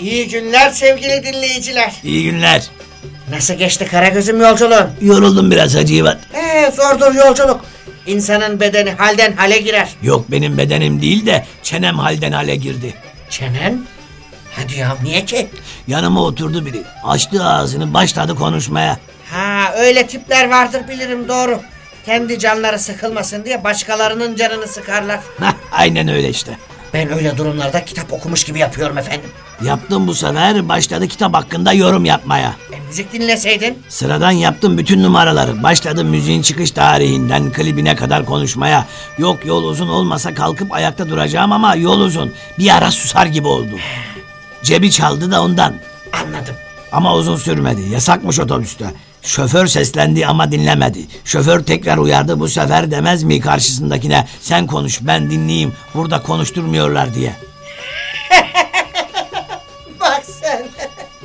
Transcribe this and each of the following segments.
İyi günler sevgili dinleyiciler. İyi günler. Nasıl geçti Karagöz'üm yolculuğun? Yoruldum biraz Hacı İvan. Ee, zordur yolculuk. İnsanın bedeni halden hale girer. Yok benim bedenim değil de çenem halden hale girdi. Çenen? Hadi ya niye ki? Yanıma oturdu biri. Açtı ağzını başladı konuşmaya. Ha öyle tipler vardır bilirim doğru. Kendi canları sıkılmasın diye başkalarının canını sıkarlar. Hah, aynen öyle işte. Ben öyle durumlarda kitap okumuş gibi yapıyorum efendim. Yaptım bu sefer başladı kitap hakkında yorum yapmaya. E, müzik dinleseydin. Sıradan yaptım bütün numaraları. Başladı müziğin çıkış tarihinden klibine kadar konuşmaya. Yok yol uzun olmasa kalkıp ayakta duracağım ama yol uzun. Bir ara susar gibi oldu. Cebi çaldı da ondan. Anladım. Ama uzun sürmedi. Yasakmış otobüste. Şoför seslendi ama dinlemedi. Şoför tekrar uyardı bu sefer demez mi karşısındakine sen konuş ben dinleyeyim burada konuşturmuyorlar diye. Bak sen.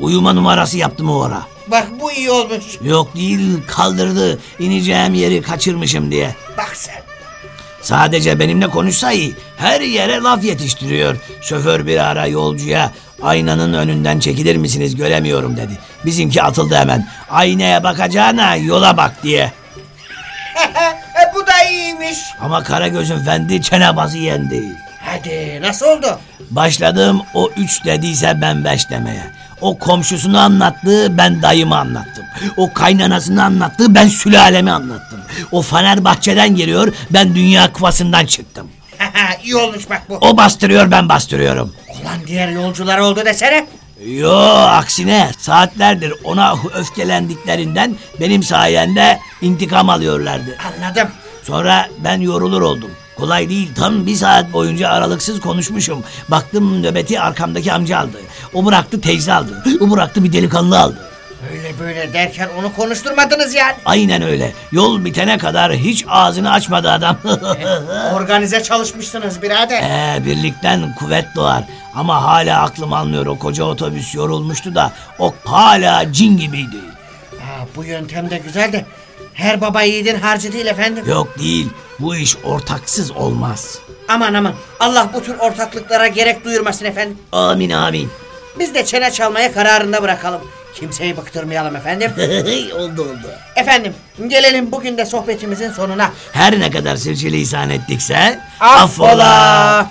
Uyuma numarası yaptım o ara. Bak bu iyi olmuş. Yok değil kaldırdı ineceğim yeri kaçırmışım diye. Bak sen. Sadece benimle konuşsa iyi. Her yere laf yetiştiriyor. Şoför bir ara yolcuya aynanın önünden çekilir misiniz göremiyorum dedi. Bizimki atıldı hemen. Aynaya bakacağına yola bak diye. e, bu da iyiymiş. Ama Karagöz'ün fendi çenebazı yendi. Hadi nasıl oldu? Başladığım o üç dediyse ben beş demeye. O komşusunu anlattı ben dayımı anlattım. O kaynanasını anlattı ben sülalemi anlattım. O Fenerbahçe'den geliyor ben Dünya Kupası'ndan çıktım. iyi olmuş bak bu. O bastırıyor ben bastırıyorum. Ulan diğer yolcular oldu desene. Yo aksine saatlerdir ona öfkelendiklerinden benim sayende intikam alıyorlardı. Anladım. Sonra ben yorulur oldum. Kolay değil tam bir saat boyunca aralıksız konuşmuşum. Baktım nöbeti arkamdaki amca aldı. O bıraktı teyze aldı. O bıraktı bir delikanlı aldı. Öyle böyle derken onu konuşturmadınız yani. Aynen öyle. Yol bitene kadar hiç ağzını açmadı adam. Organize çalışmışsınız birader. ee, birlikten kuvvet doğar. Ama hala aklım almıyor o koca otobüs yorulmuştu da o hala cin gibiydi. Bu yöntem de güzel de her baba yiğidin harcı değil efendim. Yok değil. Bu iş ortaksız olmaz. Aman aman Allah bu tür ortaklıklara gerek duyurmasın efendim. Amin amin. Biz de çene çalmaya kararında bırakalım. Kimseyi bıktırmayalım efendim. oldu oldu. efendim gelelim bugün de sohbetimizin sonuna. Her ne kadar sürçülisan ettikse Affola.